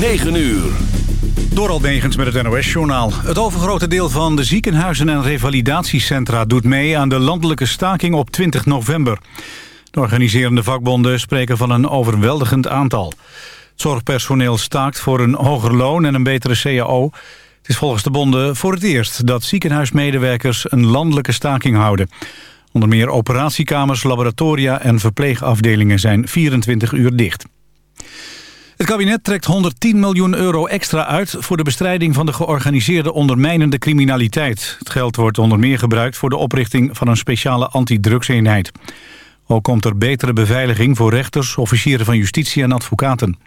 9 uur. Door Negens met het NOS-journaal. Het overgrote deel van de ziekenhuizen en revalidatiecentra... doet mee aan de landelijke staking op 20 november. De organiserende vakbonden spreken van een overweldigend aantal. Het zorgpersoneel staakt voor een hoger loon en een betere CAO. Het is volgens de bonden voor het eerst dat ziekenhuismedewerkers... een landelijke staking houden. Onder meer operatiekamers, laboratoria en verpleegafdelingen zijn 24 uur dicht. Het kabinet trekt 110 miljoen euro extra uit... voor de bestrijding van de georganiseerde ondermijnende criminaliteit. Het geld wordt onder meer gebruikt voor de oprichting van een speciale antidrugseenheid. Ook komt er betere beveiliging voor rechters, officieren van justitie en advocaten.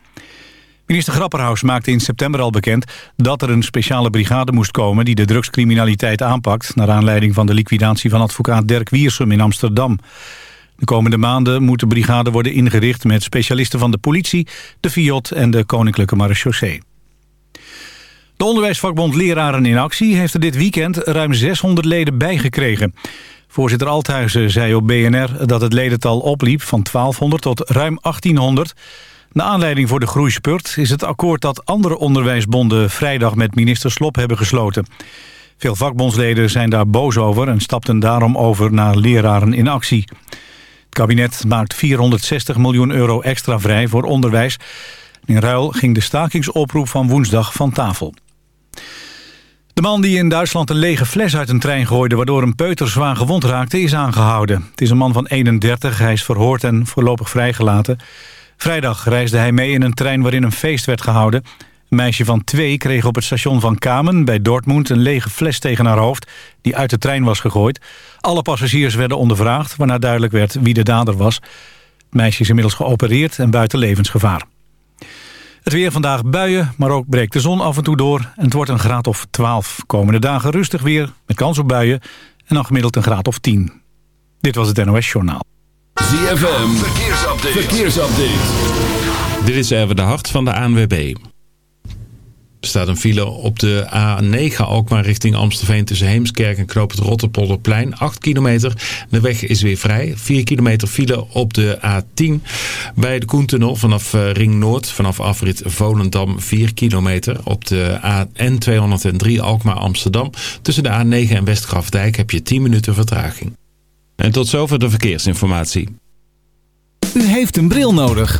Minister Grapperhaus maakte in september al bekend dat er een speciale brigade moest komen die de drugscriminaliteit aanpakt... naar aanleiding van de liquidatie van advocaat Dirk Wiersum in Amsterdam. De komende maanden moet de brigade worden ingericht met specialisten van de politie, de FIOD en de Koninklijke Marechaussee. De onderwijsvakbond Leraren in Actie heeft er dit weekend ruim 600 leden bijgekregen. Voorzitter Althuizen zei op BNR dat het ledental opliep van 1200 tot ruim 1800. De aanleiding voor de groeispurt is het akkoord dat andere onderwijsbonden vrijdag met minister Slop hebben gesloten. Veel vakbondsleden zijn daar boos over en stapten daarom over naar leraren in actie. Het kabinet maakt 460 miljoen euro extra vrij voor onderwijs. In ruil ging de stakingsoproep van woensdag van tafel. De man die in Duitsland een lege fles uit een trein gooide... waardoor een peuter zwaar gewond raakte, is aangehouden. Het is een man van 31, hij is verhoord en voorlopig vrijgelaten. Vrijdag reisde hij mee in een trein waarin een feest werd gehouden. Een meisje van twee kreeg op het station van Kamen bij Dortmund... een lege fles tegen haar hoofd die uit de trein was gegooid. Alle passagiers werden ondervraagd, waarna duidelijk werd wie de dader was. Het meisje is inmiddels geopereerd en buiten levensgevaar. Het weer vandaag buien, maar ook breekt de zon af en toe door... en het wordt een graad of 12. Komende dagen rustig weer, met kans op buien... en dan gemiddeld een graad of 10. Dit was het NOS Journaal. ZFM, verkeersupdate. verkeersupdate. Dit is even de hart van de ANWB. Er staat een file op de A9 Alkmaar richting Amstelveen tussen Heemskerk en Knoop het Rotterpolderplein. 8 kilometer. De weg is weer vrij. 4 kilometer file op de A10 bij de Koentunnel vanaf eh, Ring Noord. Vanaf afrit Volendam 4 kilometer. Op de N203 Alkmaar Amsterdam. Tussen de A9 en Westgrafdijk heb je 10 minuten vertraging. En tot zover de verkeersinformatie. U heeft een bril nodig.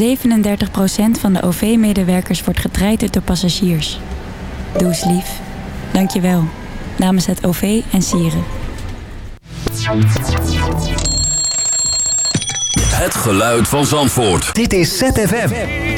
37% van de OV-medewerkers wordt getraind door passagiers. Doe eens lief. Dank je wel. Namens het OV en Sieren. Het geluid van Zandvoort. Dit is ZFM.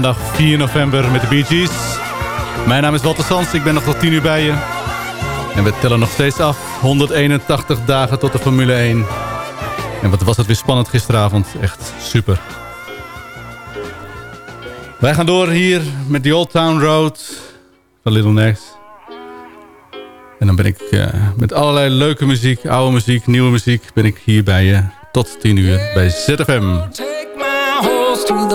Maandag 4 november met de Bee Gees. Mijn naam is Walter Sans, ik ben nog tot 10 uur bij je. En we tellen nog steeds af. 181 dagen tot de Formule 1. En wat was het weer spannend gisteravond. Echt super. Wij gaan door hier met The Old Town Road van Little Next. En dan ben ik uh, met allerlei leuke muziek, oude muziek, nieuwe muziek... ben ik hier bij je tot 10 uur bij ZFM. Take my horse through the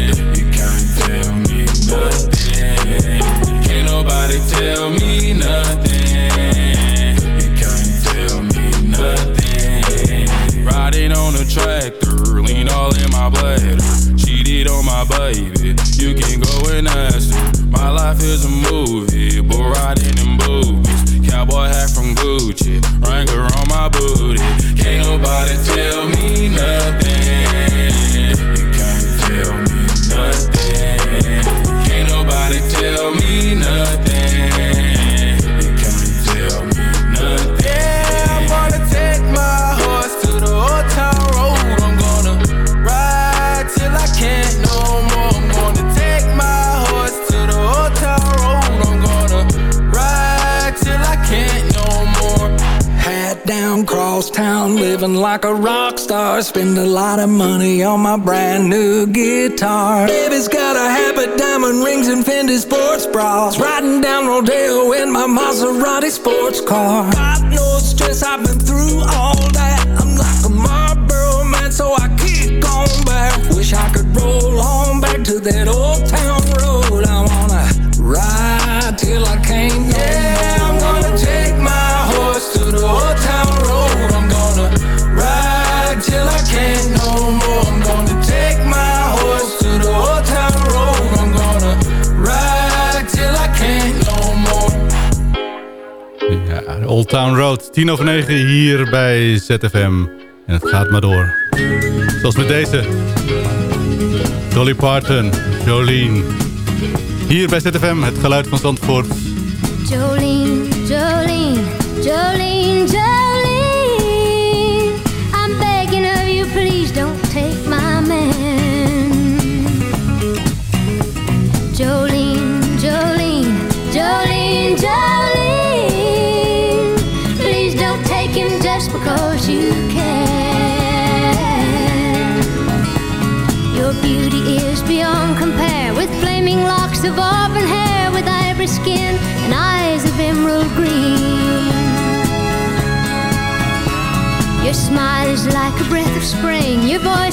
You can't tell me Spend a lot of money on my brand new guitar. Baby's got a habit, diamond rings, and Fendi sports bras. Riding down Rodeo in my Maserati sports car. Got no stress, I've been through all Town Road, 10 over 9 hier bij ZFM. En het gaat maar door. Zoals met deze. Dolly Parton, Jolene. Hier bij ZFM, het geluid van Zandvoort. Jolene,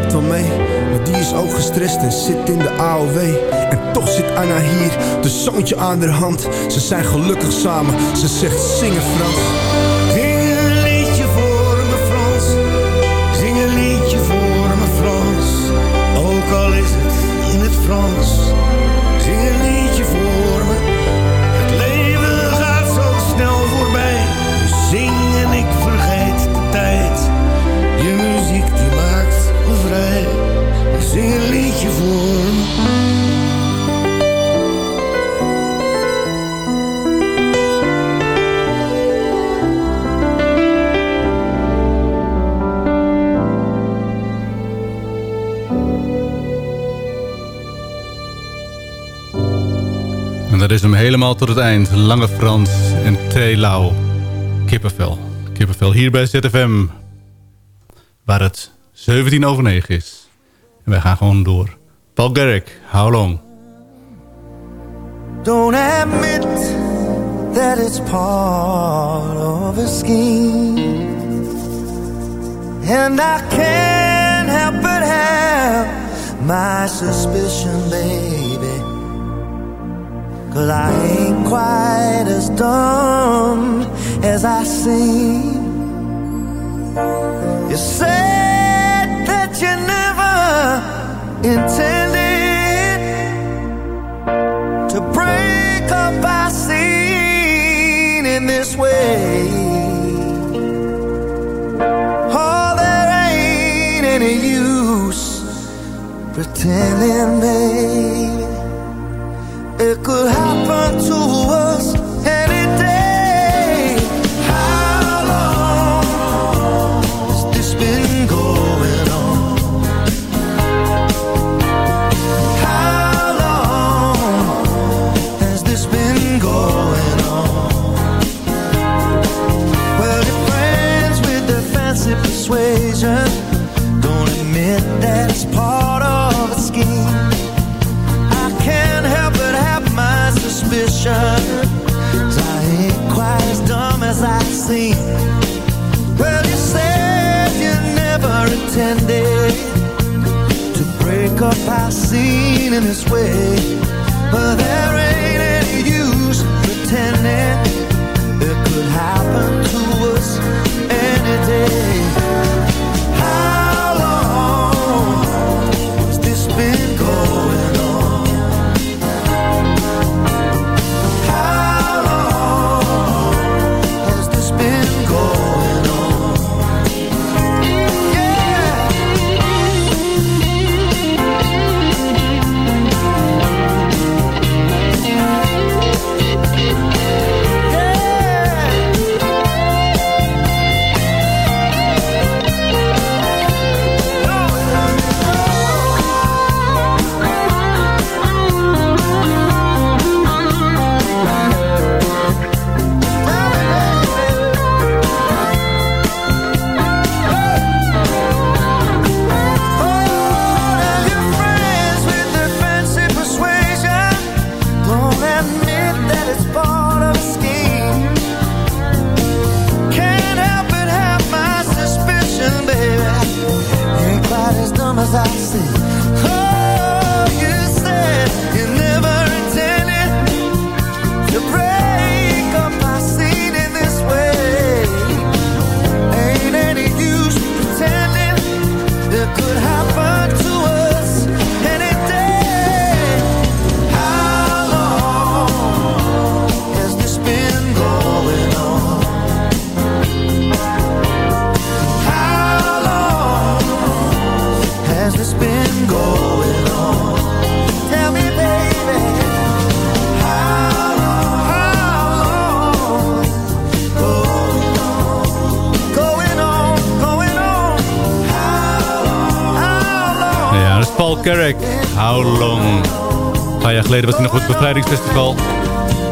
Maar die is ook gestrest en zit in de AOW En toch zit Anna hier, de zoontje aan haar hand. Ze zijn gelukkig samen, ze zegt zingen Frans. Zing een liedje voor me Frans. Zing een liedje voor me Frans. Ook al is het in het Frans dat is hem helemaal tot het eind. Lange Frans en Telau. Kippenvel. Kippenvel hier bij ZFM. Waar het 17 over 9 is. En wij gaan gewoon door. Paul Garrick, how long? Don't admit that it's part of a scheme. And I can't help but have my suspicion, baby. Cause I ain't quite as dumb as I seem. You said that you never intended to break up our scene in this way. Oh, there ain't any use pretending, baby. It could happen to us in this way. But there Paul Carrick. How long? Een paar jaar geleden was hij nog op het bevrijdingsfestival.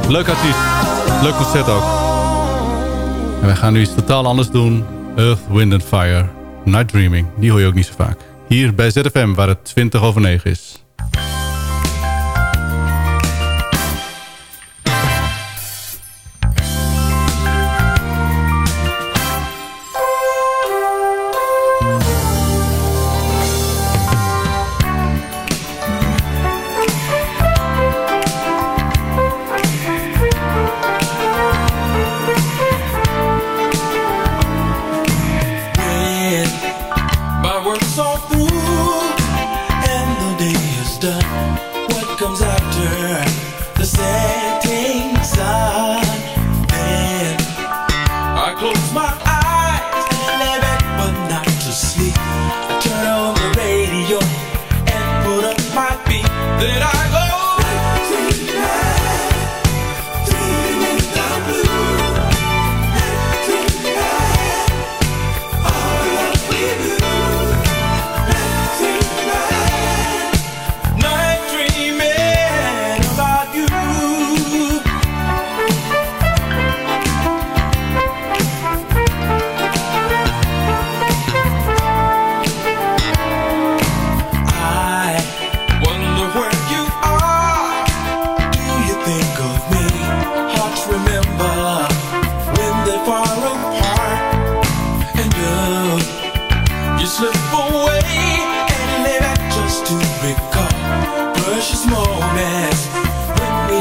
Leuk artiest. Leuk concert ook. En wij gaan nu iets totaal anders doen. Earth, Wind and Fire. Night Dreaming. Die hoor je ook niet zo vaak. Hier bij ZFM, waar het 20 over 9 is.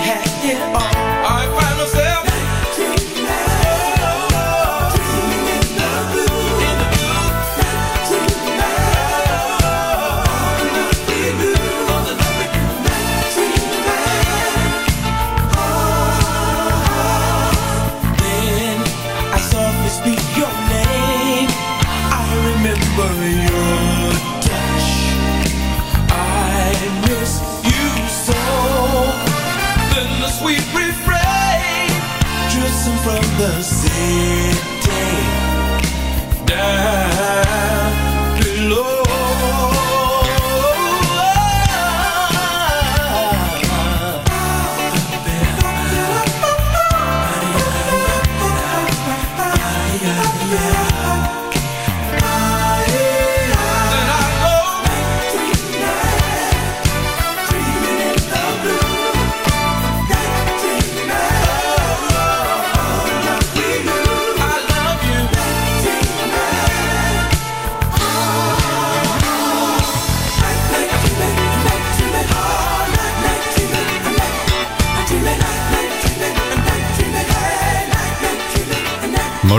All. The city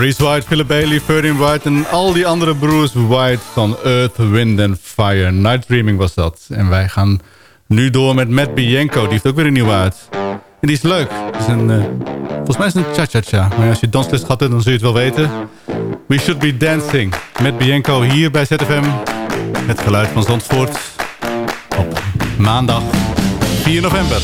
Maurice White, Philip Bailey, Ferdinand White en al die andere broers White van Earth, Wind and Fire. Night Dreaming was dat. En wij gaan nu door met Matt Bianco. Die heeft ook weer een nieuwe uit. En die is leuk. Is een, eh, volgens mij is het een cha-cha-cha. Maar als je dansles hebt, dan zul je het wel weten. We Should Be Dancing. Matt Bianco hier bij ZFM. Het geluid van Zandvoort. Op maandag 4 november.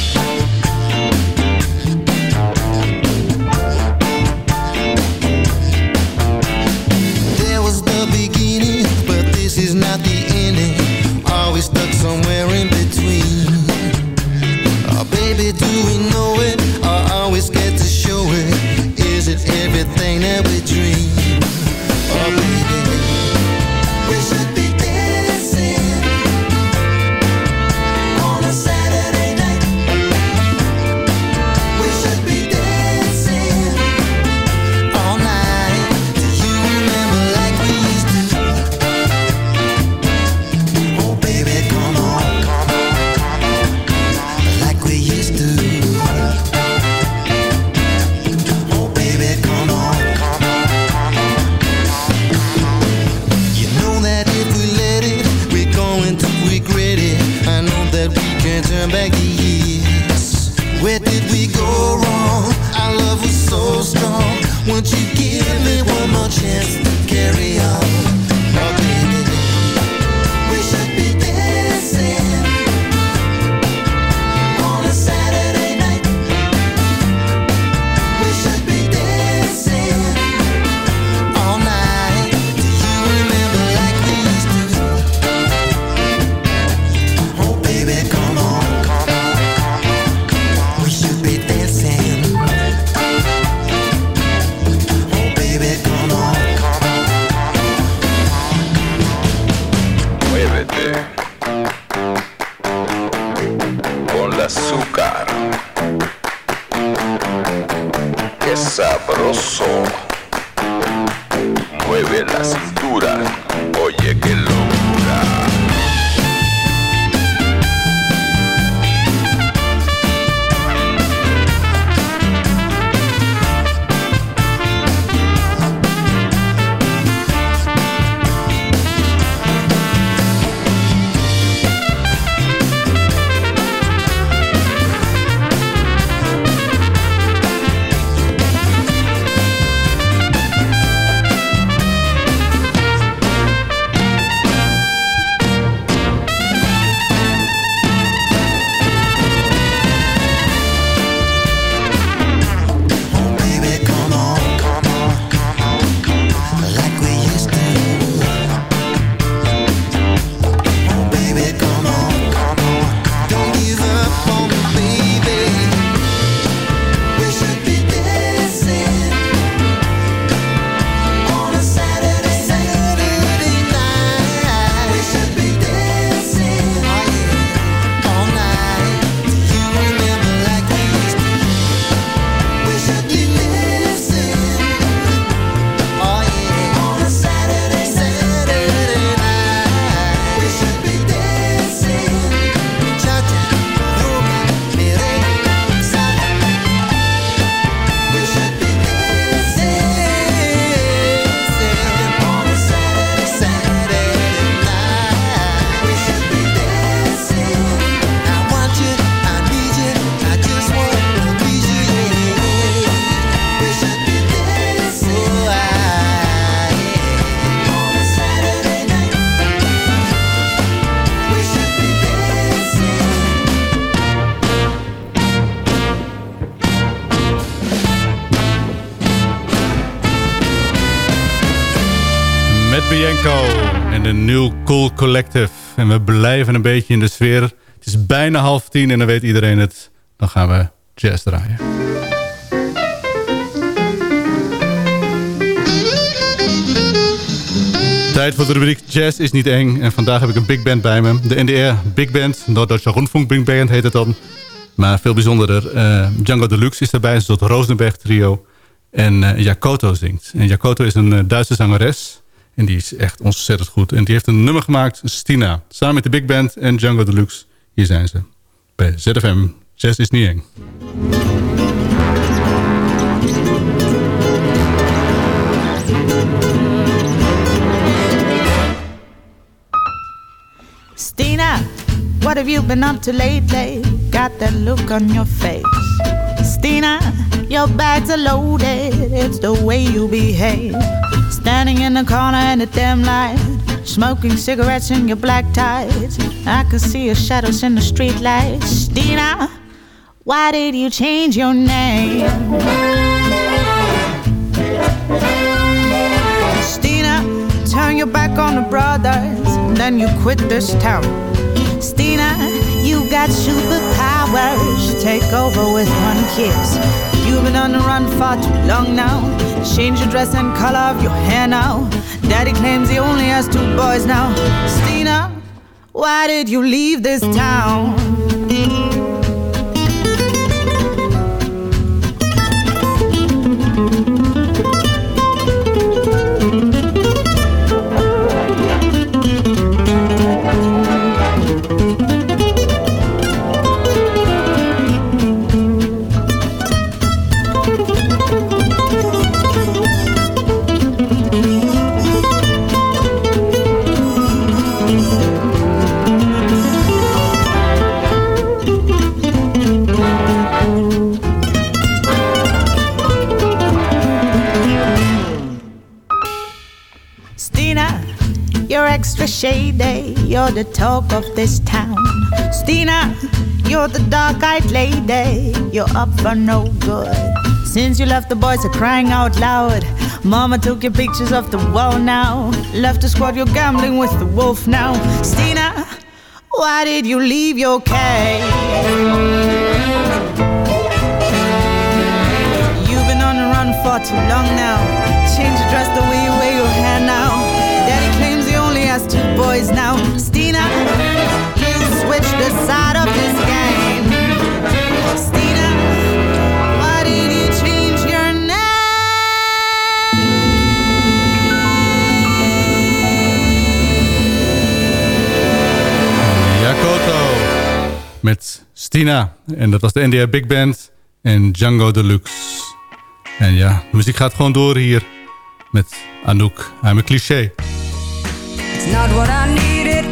Bianco en de New Cool Collective. En we blijven een beetje in de sfeer. Het is bijna half tien en dan weet iedereen het. Dan gaan we jazz draaien. Tijd voor de rubriek Jazz is niet eng. En vandaag heb ik een big band bij me. De NDR Big Band. Noord-Duitse Rundfunk Big Band heet het dan. Maar veel bijzonderer. eh, Django Deluxe is daarbij. Een soort Rosenberg trio. En eh Jakoto zingt. En Jakoto is een eh, Duitse zangeres. En die is echt ontzettend goed. En die heeft een nummer gemaakt, Stina. Samen met de Big Band en Django Deluxe. Hier zijn ze. Bij ZFM. Jazz is niet eng. Stina, what have you been up to lately? Got that look on your face. Stina, your bags are loaded. It's the way you behave. Standing in the corner in the dim light, smoking cigarettes in your black tights. I can see your shadows in the streetlights. Stina, why did you change your name? Stina, turn your back on the brothers, then you quit this town. Stina, you got superpowers. Take over with one kiss. You've been on the run far too long now. Change your dress and color of your hair now. Daddy claims he only has two boys now. Stina, why did you leave this town? you're the talk of this town. Stina, you're the dark eyed lady, you're up for no good. Since you left, the boys are crying out loud. Mama took your pictures off the wall now. Left the squad, you're gambling with the wolf now. Stina, why did you leave your cave? You've been on the run for too long now. Change your dress the way you wear your hair now. Daddy claims he only has two boys now. Tina En dat was de NDR Big Band en Django Deluxe. En ja, de muziek gaat gewoon door hier met Anouk. I'm a cliché. It's not what I needed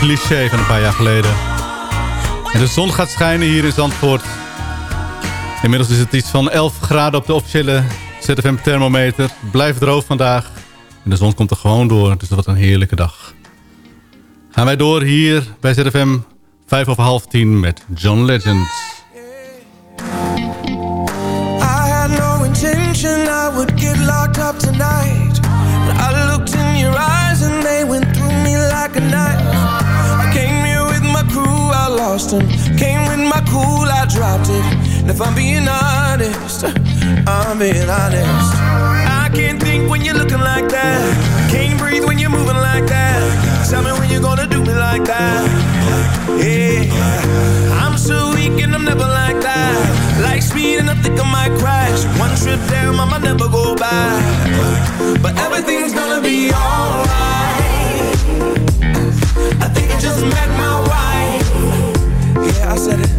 cliché van een paar jaar geleden. En de zon gaat schijnen hier in Zandvoort. Inmiddels is het iets van 11 graden op de officiële ZFM thermometer. Blijft droog vandaag. En de zon komt er gewoon door, dus wat een heerlijke dag. Gaan wij door hier bij ZFM 5 over half 10 met John Legend. I had no intention I would get locked up tonight. I looked in your eyes and they lost them. Came with my cool, I dropped it. And if I'm being honest, I'm being honest. I can't think when you're looking like that. Can't breathe when you're moving like that. Tell me when you're gonna do me like that. Yeah, I'm so weak and I'm never like that. Like speed and I think I might crash. One trip down, I might never go back. But everything's gonna be alright. I think I just met my said it.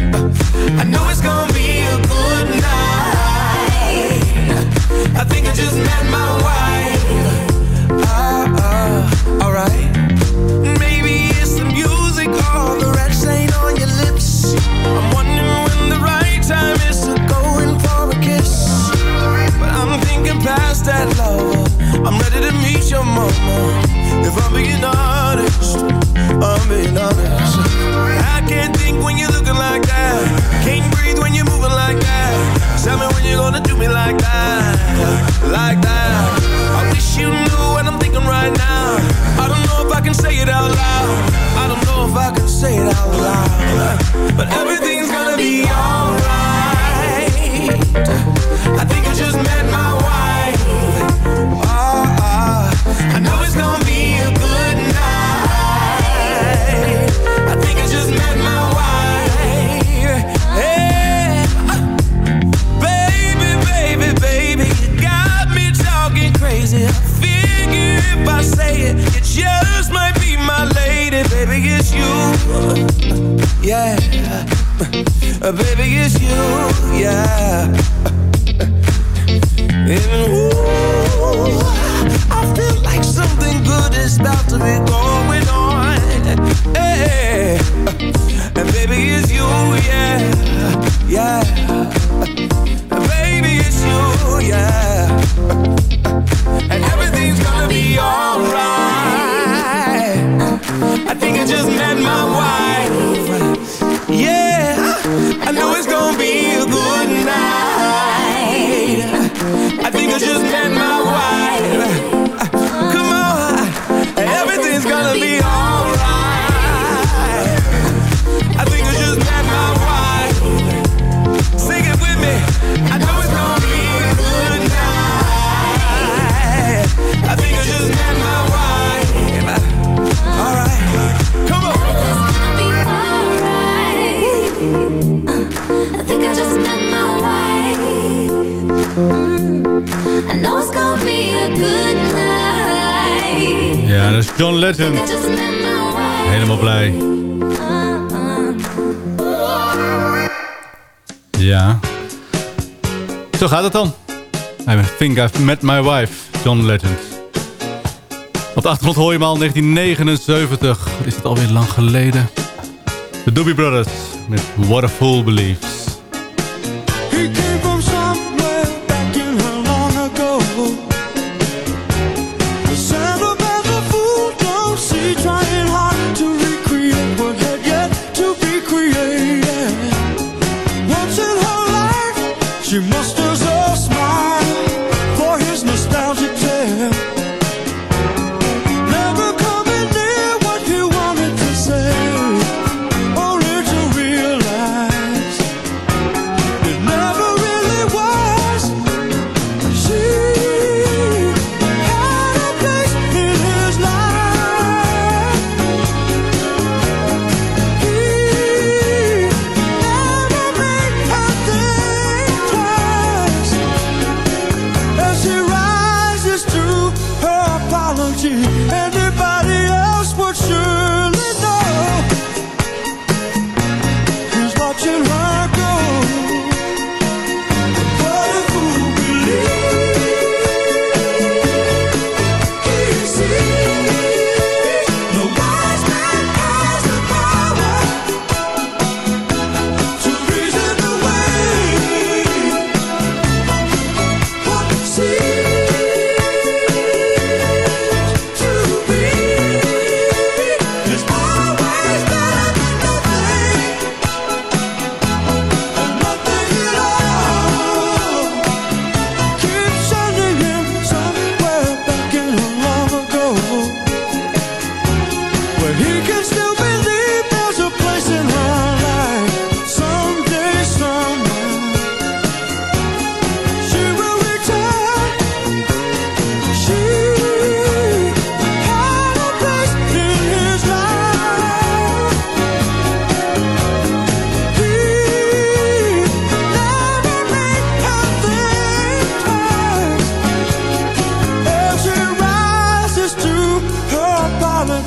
I know it's gonna be a good night. I think I just met my wife. Ah, ah, alright. Maybe it's the music or the red stain on your lips. I'm wondering when the right time is to go in for a kiss. But I'm thinking past that lover. I'm ready to meet your mama. If I'm being honest, I'm being honest. Can't breathe when you're moving like that. Tell me when you're gonna do me like that, like that. I wish you knew what I'm thinking right now. I don't know if I can say it out loud. I don't know if I can say it out loud. But everything's gonna be alright. Uh, baby, it's you, yeah. John Legend. Helemaal blij. Ja. Zo gaat het dan. I think I've met my wife, John Legend. Op de achtergrond hoor je hem al 1979. Is het alweer lang geleden? De Doobie Brothers met What a Fool Believes.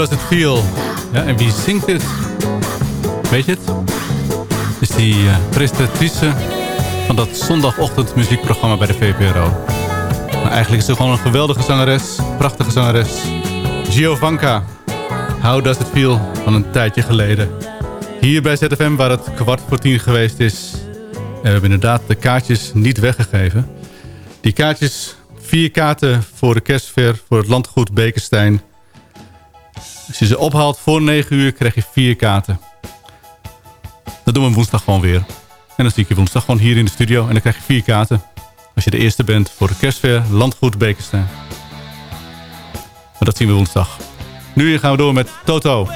Does It Feel? Ja, en wie zingt dit? Weet je het? Is die uh, presentatrice van dat zondagochtend muziekprogramma bij de VPRO. Maar eigenlijk is ze gewoon een geweldige zangeres, prachtige zangeres. Giovanka, How Does It Feel, van een tijdje geleden. Hier bij ZFM, waar het kwart voor tien geweest is... En we hebben inderdaad de kaartjes niet weggegeven. Die kaartjes, vier kaarten voor de kerstver voor het landgoed Bekenstein. Als je ze ophaalt voor 9 uur, krijg je vier kaarten. Dat doen we woensdag gewoon weer. En dan zie ik je woensdag gewoon hier in de studio. En dan krijg je vier kaarten. Als je de eerste bent voor de kerstver, landgoed Bekenstein. Maar dat zien we woensdag. Nu gaan we door met Toto.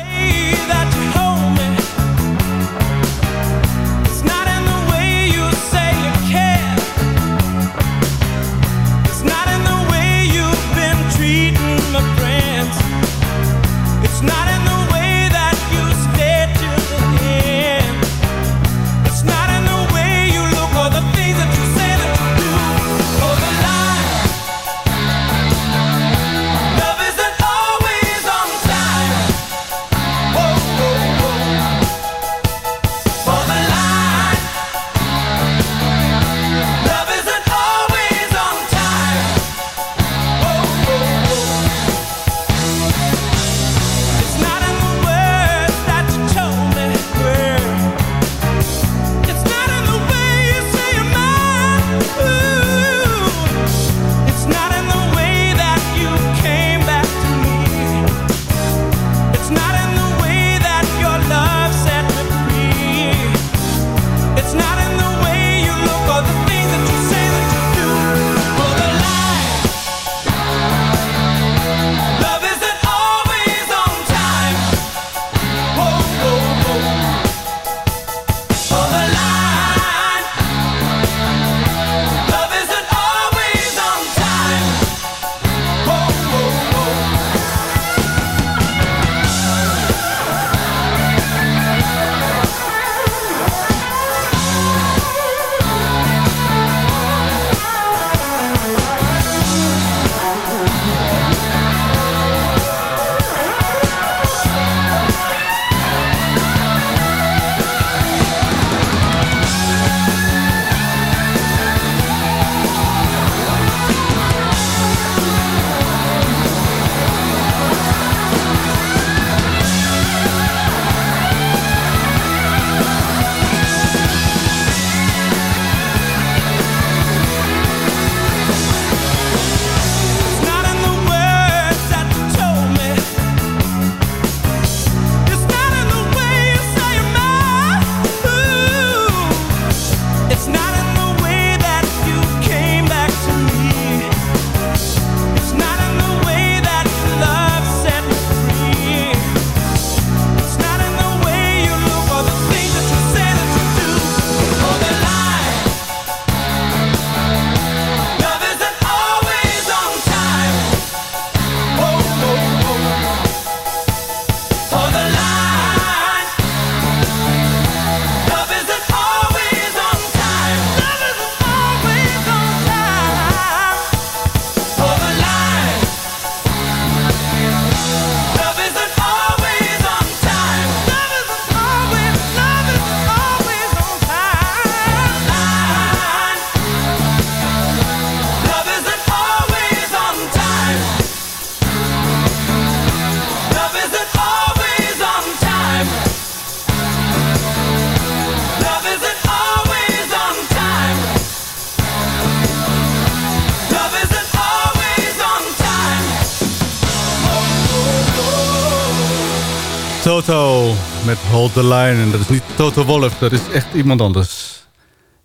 Toto met Hold the Line. En dat is niet Toto Wolf, dat is echt iemand anders.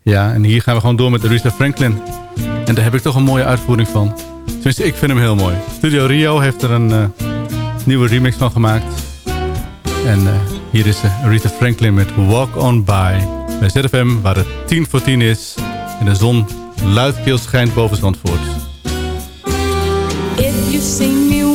Ja, en hier gaan we gewoon door met Aretha Franklin. En daar heb ik toch een mooie uitvoering van. Tenminste, ik vind hem heel mooi. Studio Rio heeft er een uh, nieuwe remix van gemaakt. En uh, hier is uh, Aretha Franklin met Walk On By. Bij ZFM, waar het 10 voor 10 is. En de zon luidkeels schijnt boven Zandvoort. If you see me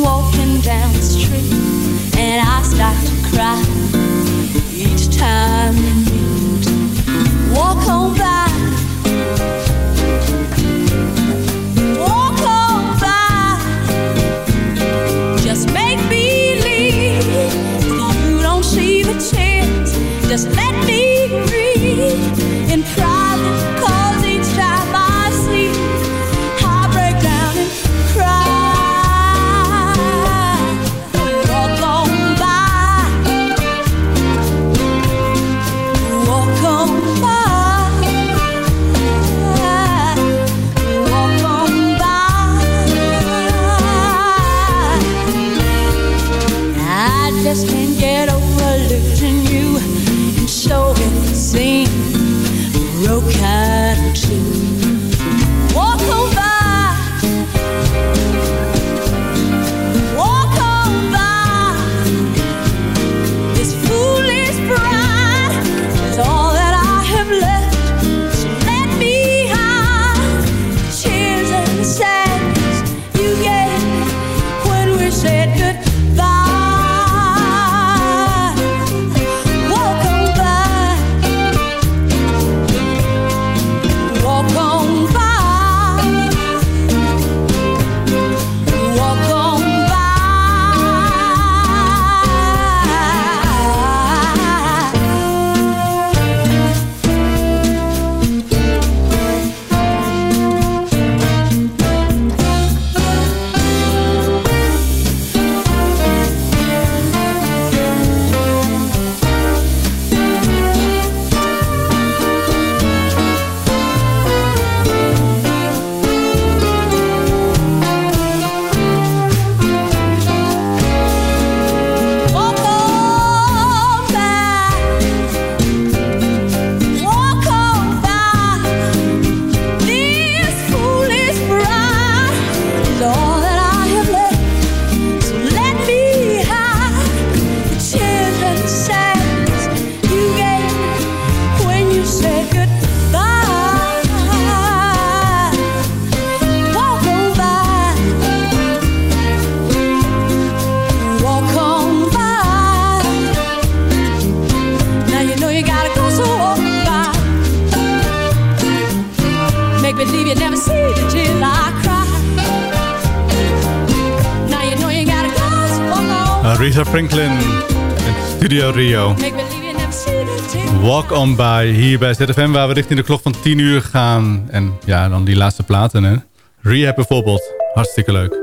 hier bij ZFM waar we richting de klok van 10 uur gaan. En ja, dan die laatste platen. Hè. Rehab bijvoorbeeld. Hartstikke leuk.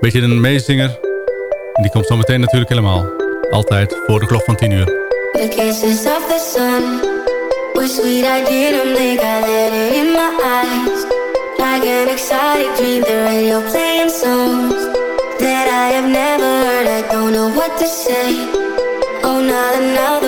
Beetje een meezinger. En die komt zo meteen natuurlijk helemaal. Altijd voor de klok van 10 uur. The kisses of the sun were sweet. I didn't think I let it in my eyes. Like an exotic dream, the radio playing songs that I have never heard. I don't know what to say. Oh, not another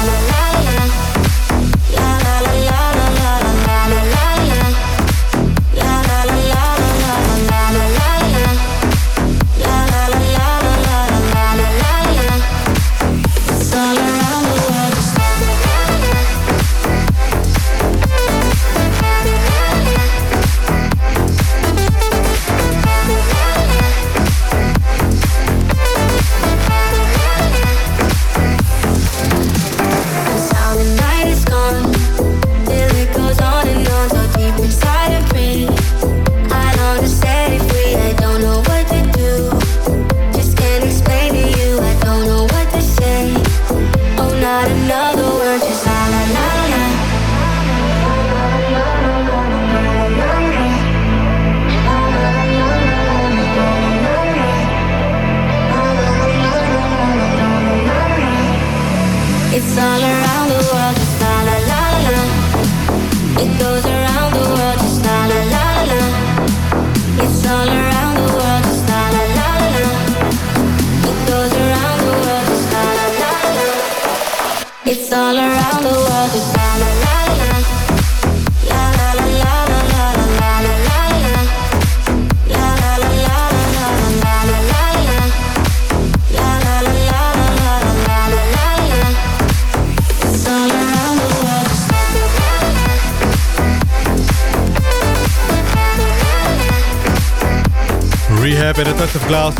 Rehab in a Touch of Glass.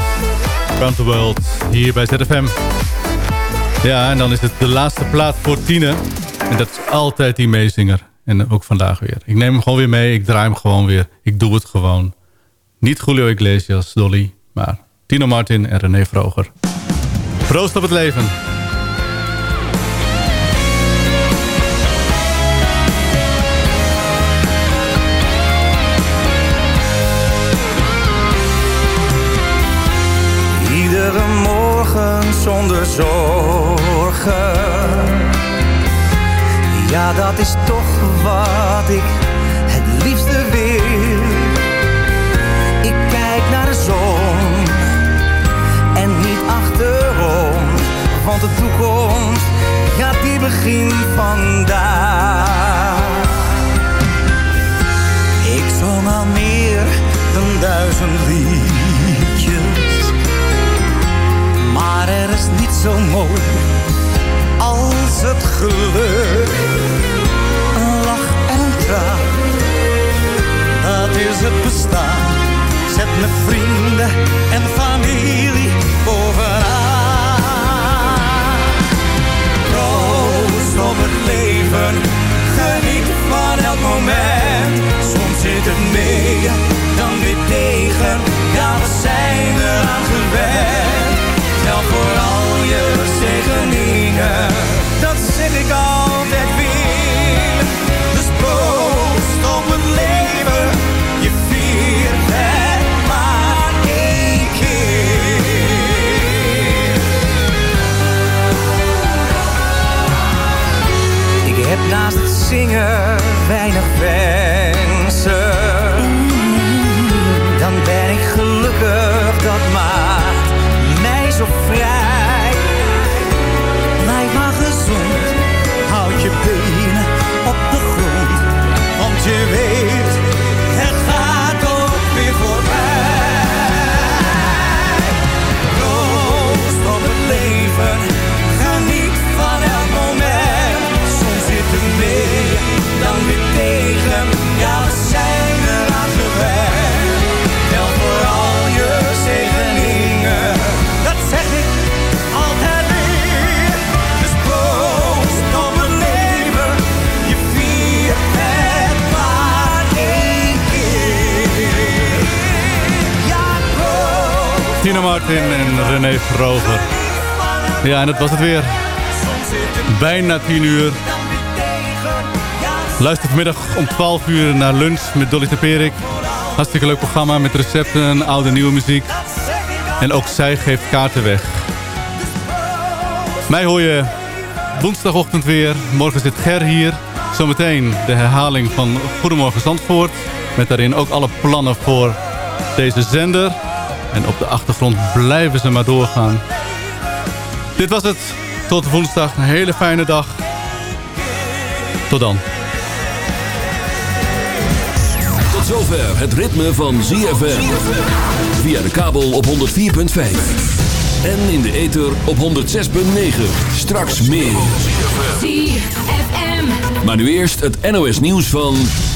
World. Hier bij ZFM. Ja, en dan is het de laatste plaat voor Tine. En dat is altijd die meezinger. En ook vandaag weer. Ik neem hem gewoon weer mee. Ik draai hem gewoon weer. Ik doe het gewoon. Niet Julio Iglesias, Dolly. Maar Tino Martin en René Vroger. Proost op het leven. Zonder zorgen. Ja, dat is toch wat ik het liefste wil. Ik kijk naar de zon en niet achterom. Want de toekomst, ja, die begint vandaag. Ik zong al meer dan duizend liedjes. Er is niet zo mooi als het geluk. Een lach en een traan, dat is het bestaan. Zet mijn vrienden en familie bovenaan. Proost op het leven, geniet van elk moment. Soms zit het mee, dan weer tegen, ja we zijn eraan gewend. Voor al je zegeningen, dat zeg ik altijd Martin en René Vroger. Ja, en dat was het weer. Bijna 10 uur. Luister vanmiddag om 12 uur naar lunch met Dolly Teperik. Hartstikke leuk programma met recepten, oude en nieuwe muziek. En ook zij geeft kaarten weg. Mij hoor je woensdagochtend weer. Morgen zit Ger hier. Zometeen de herhaling van Goedemorgen Zandvoort. Met daarin ook alle plannen voor deze zender. En op de achtergrond blijven ze maar doorgaan. Dit was het. Tot woensdag. Een hele fijne dag. Tot dan. Tot zover het ritme van ZFM. Via de kabel op 104.5. En in de ether op 106.9. Straks meer. ZFM. Maar nu eerst het NOS nieuws van...